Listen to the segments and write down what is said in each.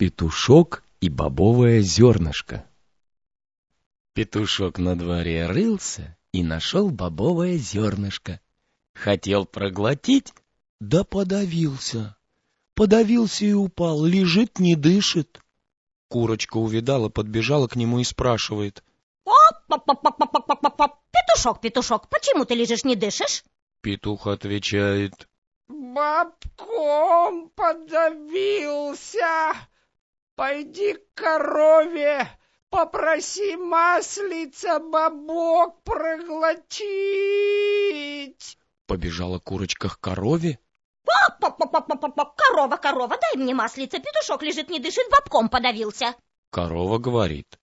Петушок и бобовое зернышко. Петушок на дворе рылся и нашел бобовое зернышко. Хотел проглотить, да подавился. Подавился и упал, лежит, не дышит. Курочка увидала, подбежала к нему и спрашивает. Петушок, петушок, почему ты лежишь, не дышишь? Петух отвечает. Бабком подавился. Пойди к корове, попроси маслица бабок проглотить. Побежала курочка к корове. Корова, корова, дай мне маслица, петушок лежит, не дышит, бабком подавился. Корова говорит.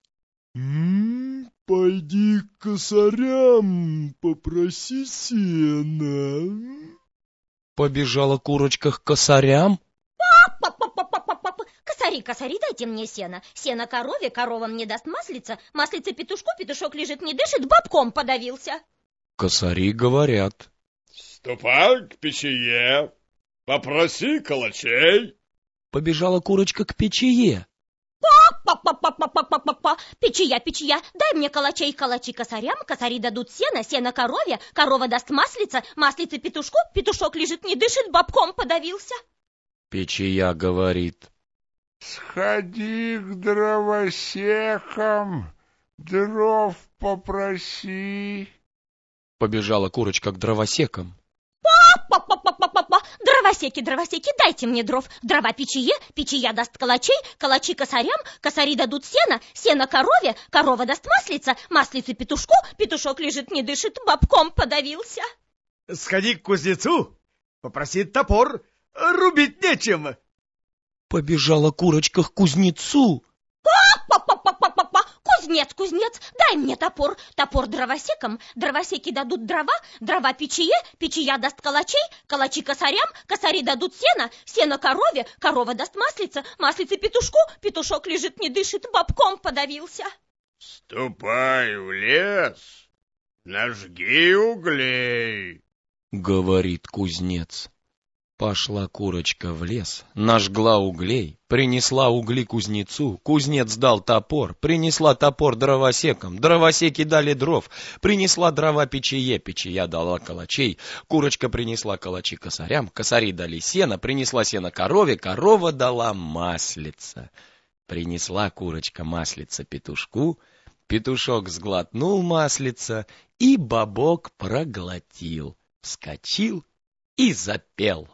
Пойди к косарям, попроси сена. Побежала курочка к косарям. Косари, косари, дайте мне сено. Сено корове, корова мне даст маслица. Маслица петушку, петушок лежит, не дышит, бабком подавился. Косари говорят. Ступай к печие, попроси калачей. Побежала курочка к печие. Па-па-па-па-па-па-па-па. Печия, печия, дай мне калачей, калачи косарям, косари дадут сено, сено корове, корова даст маслица, маслица петушку, петушок лежит, не дышит, бабком подавился. Печия говорит. Сходи к дровосекам, дров попроси. Побежала курочка к дровосекам. Па-па-па-па-па-па. Дровосеки, дровосеки, дайте мне дров. Дрова печие, печия даст калачей, калачи косарям, косари дадут сено, сено корове, корова даст маслица, маслицу петушку, петушок лежит, не дышит, бабком подавился. Сходи к кузнецу, попроси топор, рубить нечем. Побежала курочка к кузнецу. Кузнец, кузнец, дай мне топор. Топор дровосекам, дровосеки дадут дрова, дрова печие, печия даст калачей, калачи косарям, косари дадут сено, сено корове, корова даст маслица, маслица петушку, петушок лежит, не дышит, бабком подавился. Ступай в лес, нажги углей. Говорит кузнец. Пошла курочка в лес, нажгла углей, принесла угли кузнецу, кузнец дал топор, принесла топор дровосекам, дровосеки дали дров, принесла дрова печие, печия дала калачей, курочка принесла калачи косарям, косари дали сено, принесла сено корове, корова дала маслица. Принесла курочка маслица петушку, петушок сглотнул маслица и бобок проглотил, вскочил и запел.